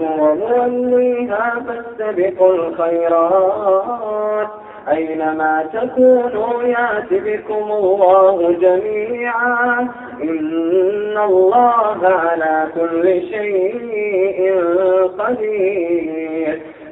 هو موليها فاستبقوا الخيرات. أينما تكونوا يات بكم الله جميعا إن الله على كل شيء قدير.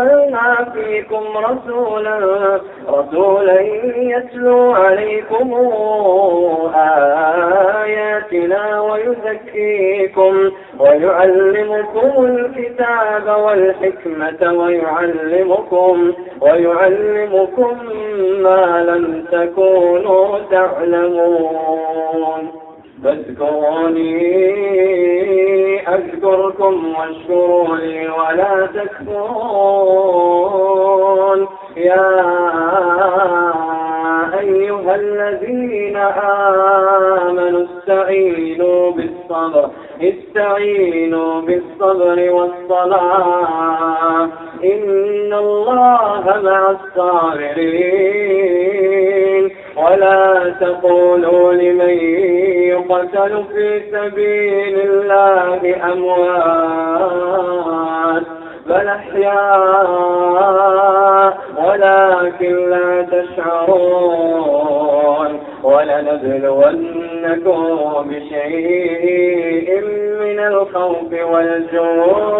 أرسلنا فيكم رسولا رسولا يتلو عليكم آياتنا ويزكيكم ويعلمكم الكتاب والحكمة ويعلمكم ويعلمكم ما لم تكونوا تعلمون. فاذكروني أذكركم واشكروا لي ولا تكفرون. يا أيها الذين آمنوا استعينوا بالصبر استعينوا بالصبر والصلاة. إن الله مع الصابرين. ولا تقولوا لمن يقتل في سبيل الله أموات بل أحياء ولكن لا تشعرون ولنبلونكم بشيء من الخوف والجوع.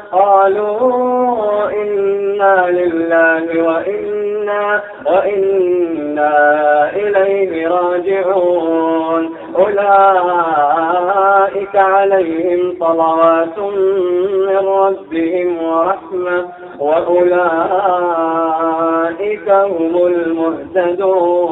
قالوا إنا لله وإنا وإنا إليه راجعون. أولئك عليهم صلوات من ربهم ورحمة وأولئك هم المهتدون.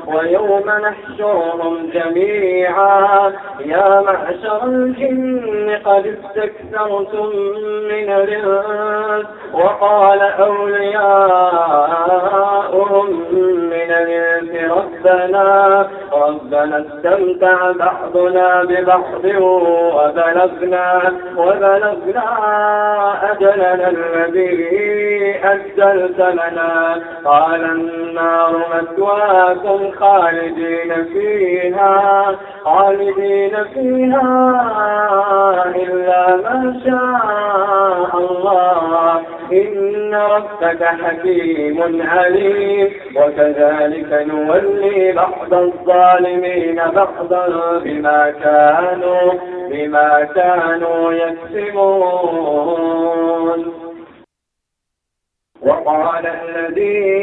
ويوم نحشرهم جميعا. يا معشر الجن قد استكثرتم من الإنس وقال أولياؤهم من الإنس ربنا ربنا استمتع بعضنا ببعض وبلغنا وبلغنا أجلنا الذي أجلت لنا. قال النار مثواكم خالدين فيها خالدين فيها إلا ما شاء الله. إن ربك حكيم عليم. وكذلك نولي بعض الظالمين بعضا بما كانوا بما كانوا يكسبون. وقال الذي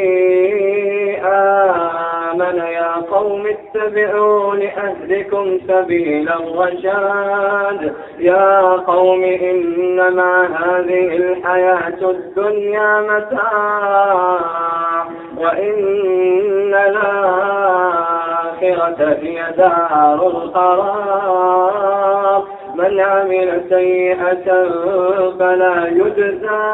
آمن يا قوم اتبعون أهلكم سبيل الرشاد. يا قوم إنما هذه الحياة الدنيا متاع وإن الآخرة هي دار القرار. من عمل سيئة فلا يجزى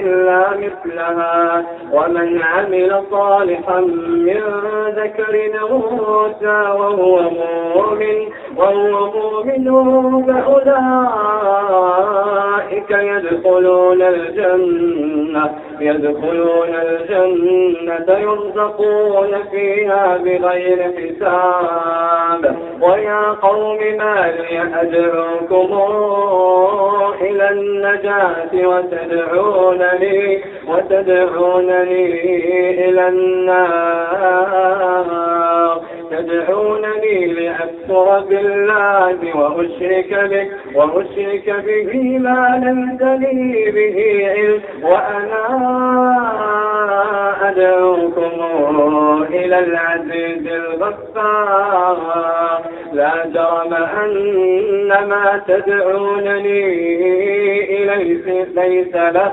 إلا مثلها. ومن عمل صالحا من ذكر أنثى وهو مؤمن وهو مؤمن فأولئك يدخلون الجنة يدخلون الجنة يرزقون فيها بغير حساب. ويا قوم ما لي أدعوكم إلى النجاة وتدعونني وتدعونني إلى النار. تدعونني لأكثر بالله وأشرك به وأشرك به ما لم تلي به علم. وأنا أدعوكم إلى العزيز الغفار. لا جرم أن ما تدعونني إليه ليس له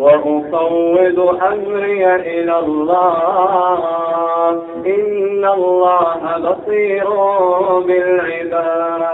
وأفوض أمري إلى الله. إن الله بصير بالعباد.